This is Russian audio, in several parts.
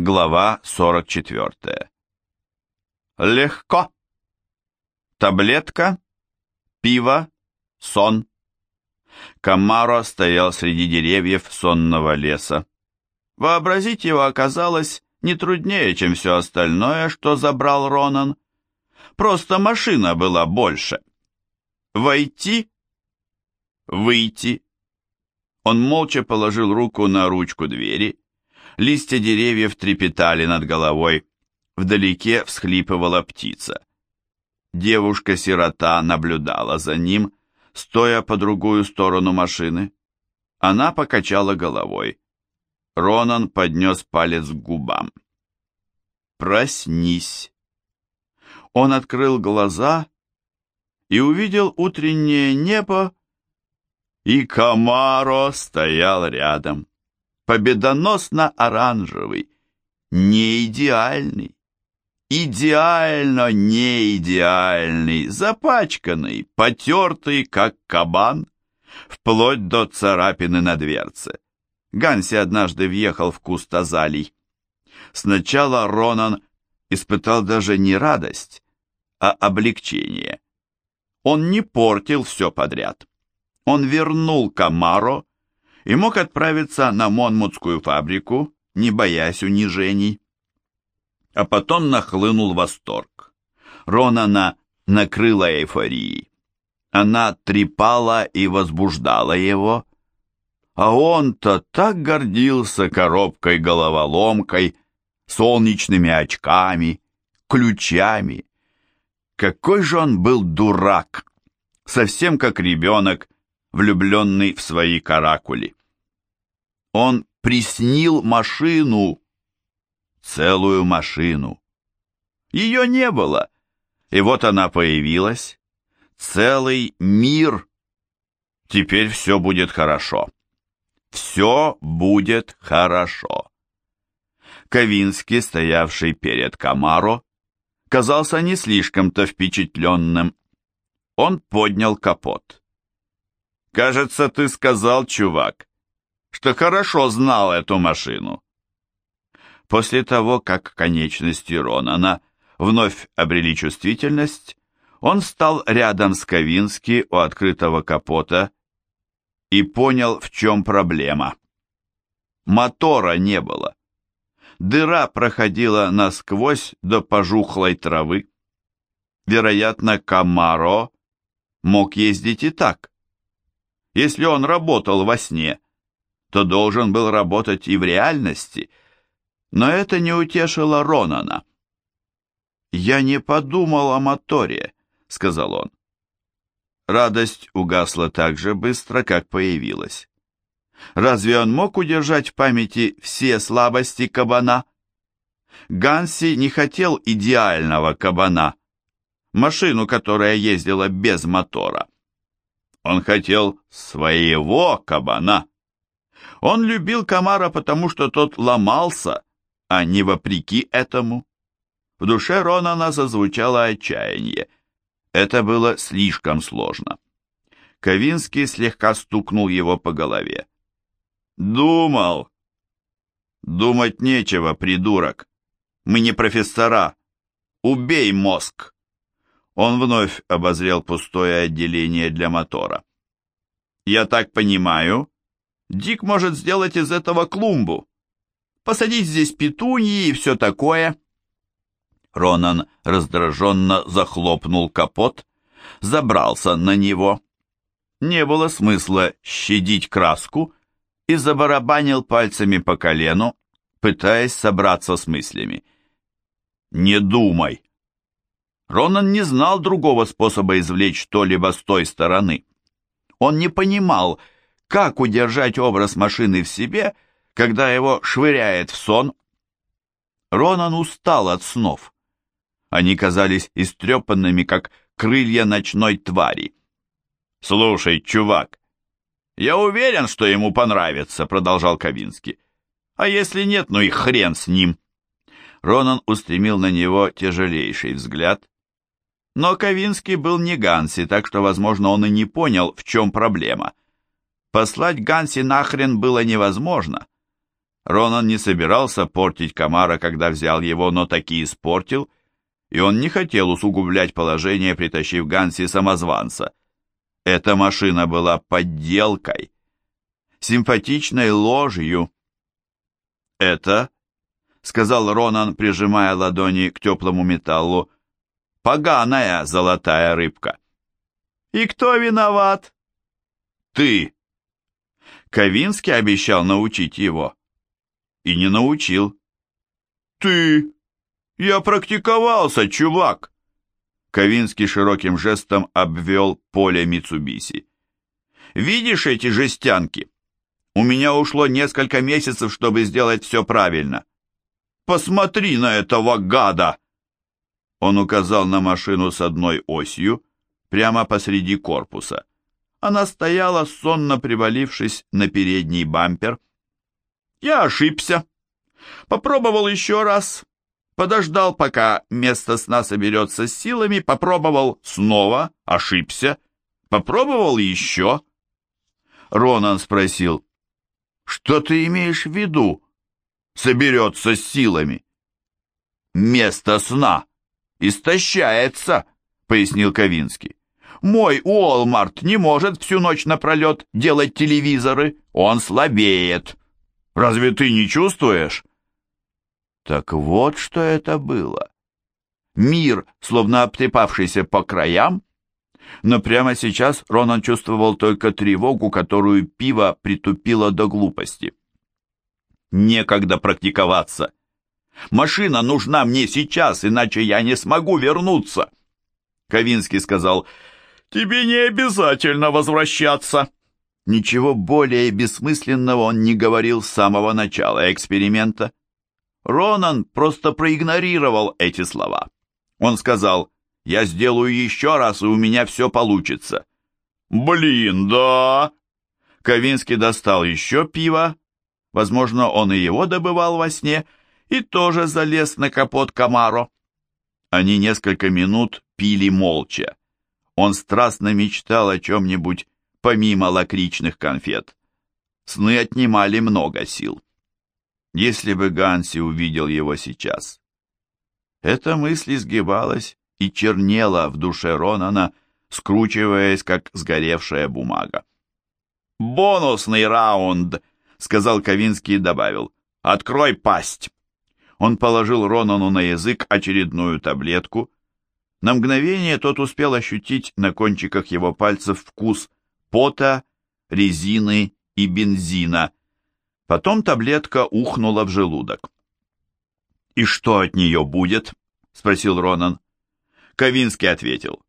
Глава 44. Легко. Таблетка, пиво, сон. Камаро стоял среди деревьев сонного леса. Вообразить его оказалось не труднее, чем все остальное, что забрал Ронан. Просто машина была больше. Войти, выйти. Он молча положил руку на ручку двери, Листья деревьев трепетали над головой. Вдалеке всхлипывала птица. Девушка-сирота наблюдала за ним, стоя по другую сторону машины. Она покачала головой. Ронан поднес палец к губам. «Проснись!» Он открыл глаза и увидел утреннее небо, и Камаро стоял рядом победоносно-оранжевый, не идеальный, идеально не идеальный, запачканный, потертый, как кабан, вплоть до царапины на дверце. Ганси однажды въехал в куст азалий. Сначала Ронан испытал даже не радость, а облегчение. Он не портил все подряд. Он вернул Камаро и мог отправиться на Монмутскую фабрику, не боясь унижений. А потом нахлынул восторг. Ронана накрыла эйфорией. Она трепала и возбуждала его, а он-то так гордился коробкой-головоломкой, солнечными очками, ключами. Какой же он был дурак! Совсем как ребенок, влюбленный в свои каракули. Он приснил машину, целую машину. Ее не было, и вот она появилась. Целый мир. Теперь все будет хорошо. Все будет хорошо. Ковинский, стоявший перед Камаро, казался не слишком-то впечатленным. Он поднял капот. «Кажется, ты сказал, чувак, что хорошо знал эту машину. После того, как конечности Ронана вновь обрели чувствительность, он стал рядом с Ковински у открытого капота и понял, в чем проблема. Мотора не было. Дыра проходила насквозь до пожухлой травы. Вероятно, Камаро мог ездить и так. Если он работал во сне, то должен был работать и в реальности. Но это не утешило Ронана. «Я не подумал о моторе», — сказал он. Радость угасла так же быстро, как появилась. Разве он мог удержать в памяти все слабости кабана? Ганси не хотел идеального кабана, машину, которая ездила без мотора. Он хотел своего кабана. Он любил Камара, потому что тот ломался, а не вопреки этому. В душе Ронана зазвучало отчаяние. Это было слишком сложно. Ковинский слегка стукнул его по голове. «Думал!» «Думать нечего, придурок! Мы не профессора! Убей мозг!» Он вновь обозрел пустое отделение для мотора. «Я так понимаю, Дик может сделать из этого клумбу. Посадить здесь петуньи и все такое. Ронан раздраженно захлопнул капот, забрался на него. Не было смысла щадить краску и забарабанил пальцами по колену, пытаясь собраться с мыслями. «Не думай!» Ронан не знал другого способа извлечь что-либо с той стороны. Он не понимал, как удержать образ машины в себе, когда его швыряет в сон? Ронан устал от снов. Они казались истрепанными, как крылья ночной твари. «Слушай, чувак, я уверен, что ему понравится», — продолжал Кавинский. «А если нет, ну и хрен с ним». Ронан устремил на него тяжелейший взгляд. Но Кавинский был не Ганси, так что, возможно, он и не понял, в чем проблема. Послать Ганси нахрен было невозможно. Ронан не собирался портить комара, когда взял его, но таки испортил, и он не хотел усугублять положение, притащив Ганси самозванца. Эта машина была подделкой, симпатичной ложью. «Это», — сказал Ронан, прижимая ладони к теплому металлу, — «поганая золотая рыбка». «И кто виноват?» «Ты!» Ковинский обещал научить его. И не научил. «Ты! Я практиковался, чувак!» Ковинский широким жестом обвел поле Митсубиси. «Видишь эти жестянки? У меня ушло несколько месяцев, чтобы сделать все правильно. Посмотри на этого гада!» Он указал на машину с одной осью, прямо посреди корпуса. Она стояла, сонно привалившись на передний бампер. Я ошибся. Попробовал еще раз. Подождал, пока место сна соберется с силами. Попробовал снова. Ошибся. Попробовал еще. Ронан спросил. Что ты имеешь в виду? Соберется с силами. Место сна истощается, пояснил Ковинский. Мой Уолмарт не может всю ночь напролет делать телевизоры. Он слабеет. Разве ты не чувствуешь? Так вот, что это было. Мир, словно обтрепавшийся по краям. Но прямо сейчас Ронан чувствовал только тревогу, которую пиво притупило до глупости. Некогда практиковаться. Машина нужна мне сейчас, иначе я не смогу вернуться. Ковинский сказал, Тебе не обязательно возвращаться. Ничего более бессмысленного он не говорил с самого начала эксперимента. Ронан просто проигнорировал эти слова. Он сказал, «Я сделаю еще раз, и у меня все получится». «Блин, да!» Ковинский достал еще пиво, возможно, он и его добывал во сне, и тоже залез на капот Камаро. Они несколько минут пили молча. Он страстно мечтал о чем-нибудь помимо лакричных конфет. Сны отнимали много сил. Если бы Ганси увидел его сейчас. Эта мысль изгибалась и чернела в душе Ронана, скручиваясь, как сгоревшая бумага. «Бонусный раунд!» — сказал Ковинский и добавил. «Открой пасть!» Он положил Ронану на язык очередную таблетку, на мгновение тот успел ощутить на кончиках его пальцев вкус пота, резины и бензина. Потом таблетка ухнула в желудок. «И что от нее будет?» — спросил Ронан. Ковинский ответил.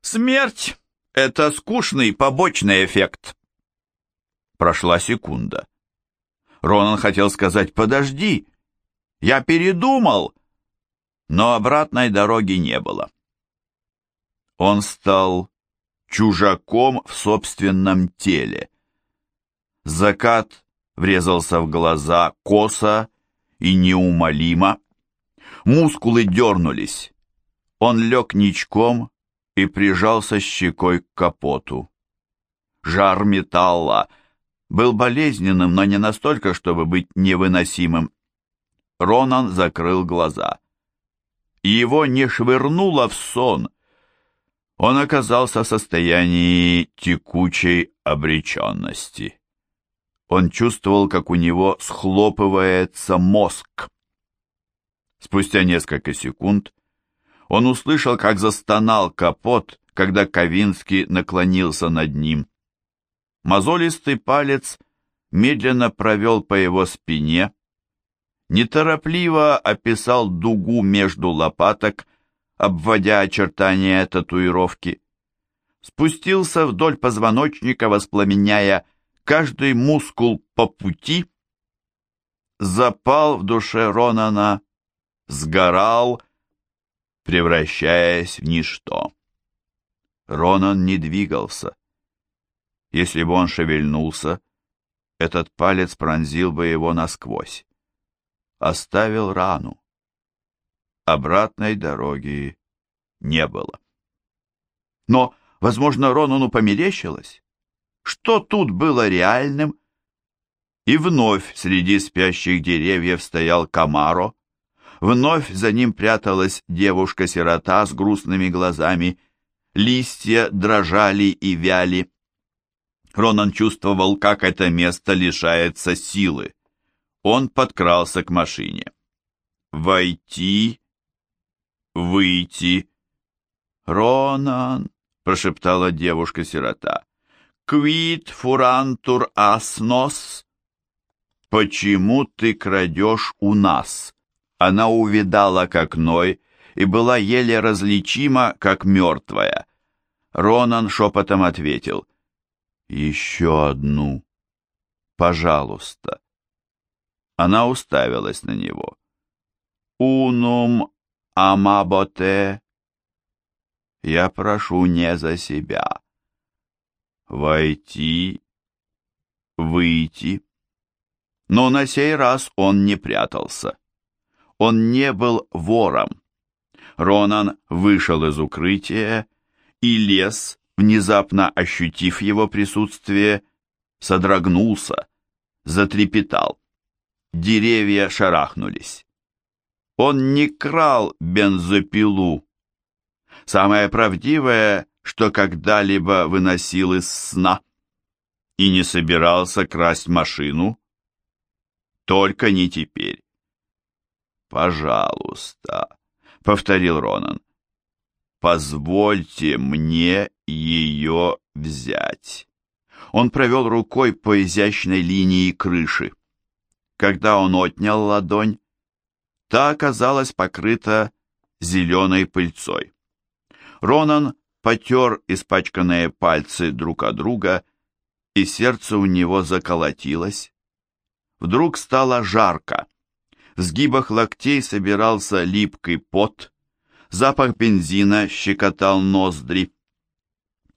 «Смерть — это скучный побочный эффект». Прошла секунда. Ронан хотел сказать «Подожди, я передумал», но обратной дороги не было. Он стал чужаком в собственном теле. Закат врезался в глаза косо и неумолимо. Мускулы дернулись. Он лег ничком и прижался щекой к капоту. Жар металла был болезненным, но не настолько, чтобы быть невыносимым. Ронан закрыл глаза. Его не швырнуло в сон, он оказался в состоянии текучей обреченности. Он чувствовал, как у него схлопывается мозг. Спустя несколько секунд он услышал, как застонал капот, когда Ковинский наклонился над ним. Мозолистый палец медленно провел по его спине, неторопливо описал дугу между лопаток обводя очертания татуировки. Спустился вдоль позвоночника, воспламеняя каждый мускул по пути. Запал в душе Ронана, сгорал, превращаясь в ничто. Ронан не двигался. Если бы он шевельнулся, этот палец пронзил бы его насквозь. Оставил рану. Обратной дороги не было. Но, возможно, Ронану померещилось. Что тут было реальным? И вновь среди спящих деревьев стоял Камаро. Вновь за ним пряталась девушка-сирота с грустными глазами. Листья дрожали и вяли. Ронан чувствовал, как это место лишается силы. Он подкрался к машине. «Войти, выйти». «Ронан», — прошептала девушка-сирота, — «квит фурантур аснос». «Почему ты крадешь у нас?» Она увидала, как Ной, и была еле различима, как мертвая. Ронан шепотом ответил, «Еще одну, пожалуйста». Она уставилась на него. «Унум амаботе». «Я прошу не за себя». «Войти, выйти». Но на сей раз он не прятался. Он не был вором. Ронан вышел из укрытия, и лес, внезапно ощутив его присутствие, содрогнулся, затрепетал. Деревья шарахнулись. Он не крал бензопилу. Самое правдивое, что когда-либо выносил из сна. И не собирался красть машину. Только не теперь. «Пожалуйста», — повторил Ронан, — «позвольте мне ее взять». Он провел рукой по изящной линии крыши. Когда он отнял ладонь, та оказалась покрыта зеленой пыльцой. Ронан потер испачканные пальцы друг от друга, и сердце у него заколотилось. Вдруг стало жарко. В сгибах локтей собирался липкий пот, запах бензина щекотал ноздри.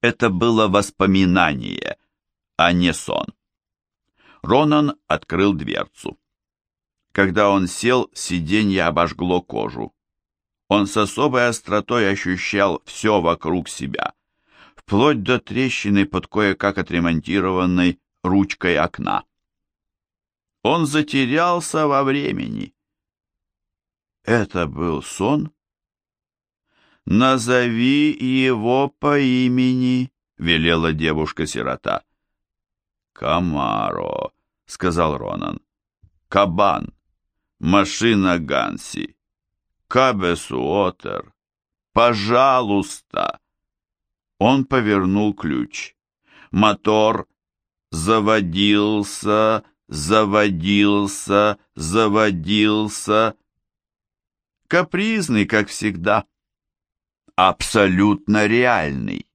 Это было воспоминание, а не сон. Ронан открыл дверцу. Когда он сел, сиденье обожгло кожу. Он с особой остротой ощущал все вокруг себя, вплоть до трещины под кое-как отремонтированной ручкой окна. Он затерялся во времени. Это был сон? «Назови его по имени», — велела девушка-сирота. «Камаро», — сказал Ронан. «Кабан. Машина Ганси. Кабесуотер. Пожалуйста!» Он повернул ключ. Мотор заводился, заводился, заводился. Капризный, как всегда. Абсолютно реальный.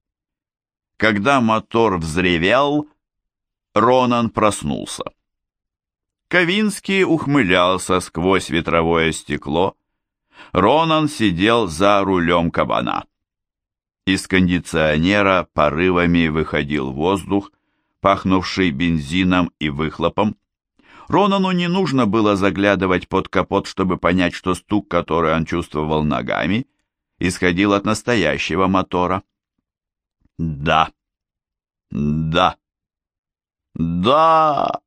Когда мотор взревел, Ронан проснулся. Ковинский ухмылялся сквозь ветровое стекло. Ронан сидел за рулем кабана. Из кондиционера порывами выходил воздух, пахнувший бензином и выхлопом. Ронану не нужно было заглядывать под капот, чтобы понять, что стук, который он чувствовал ногами, исходил от настоящего мотора. Да. Да. Да.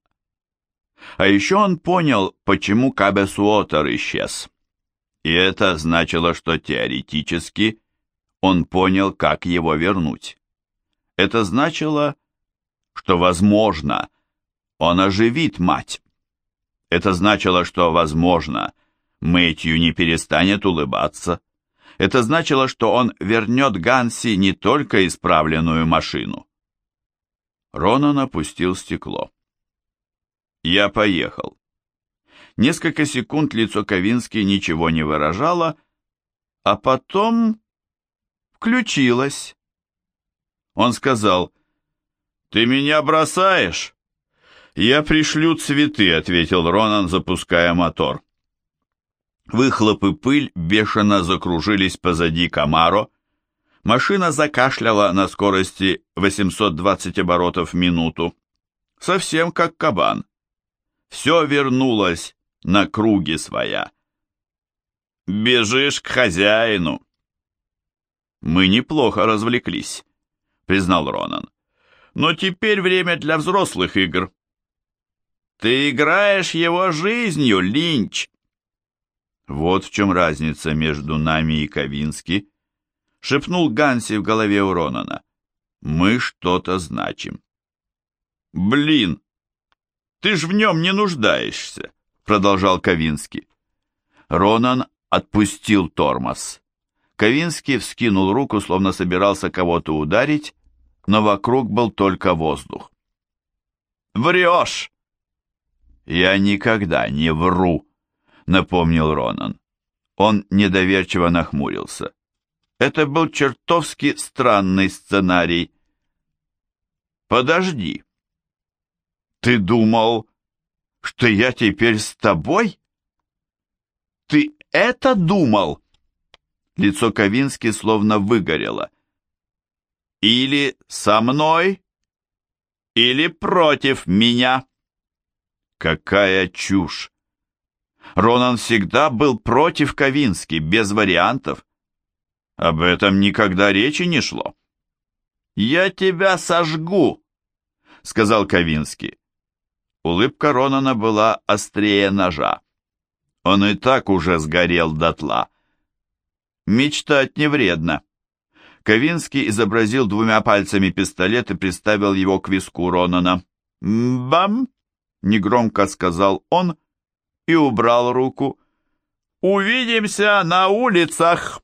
А еще он понял, почему Кабес Уотер исчез. И это значило, что теоретически он понял, как его вернуть. Это значило, что, возможно, он оживит мать. Это значило, что, возможно, Мэтью не перестанет улыбаться. Это значило, что он вернет Ганси не только исправленную машину. Ронан опустил стекло. «Я поехал». Несколько секунд лицо Ковински ничего не выражало, а потом включилось. Он сказал, «Ты меня бросаешь?» «Я пришлю цветы», — ответил Ронан, запуская мотор. Выхлоп и пыль бешено закружились позади Камаро. Машина закашляла на скорости 820 оборотов в минуту. Совсем как кабан. Все вернулось на круги своя. «Бежишь к хозяину». «Мы неплохо развлеклись», — признал Ронан. «Но теперь время для взрослых игр. Ты играешь его жизнью, Линч!» Вот в чем разница между нами и Ковински, шепнул Ганси в голове у Ронана. Мы что-то значим. Блин, ты ж в нем не нуждаешься, продолжал Ковинский. Ронан отпустил тормоз. Ковинский вскинул руку, словно собирался кого-то ударить, но вокруг был только воздух. «Врешь!» «Я никогда не вру», — напомнил Ронан. Он недоверчиво нахмурился. Это был чертовски странный сценарий. «Подожди. Ты думал, что я теперь с тобой? Ты это думал?» Лицо Ковински словно выгорело. «Или со мной, или против меня». Какая чушь! Ронан всегда был против Ковински, без вариантов. Об этом никогда речи не шло. «Я тебя сожгу», — сказал Ковинский. Улыбка Ронана была острее ножа. Он и так уже сгорел дотла. Мечтать не вредно. Ковинский изобразил двумя пальцами пистолет и приставил его к виску Ронана. «Бам!» — негромко сказал он и убрал руку. «Увидимся на улицах!»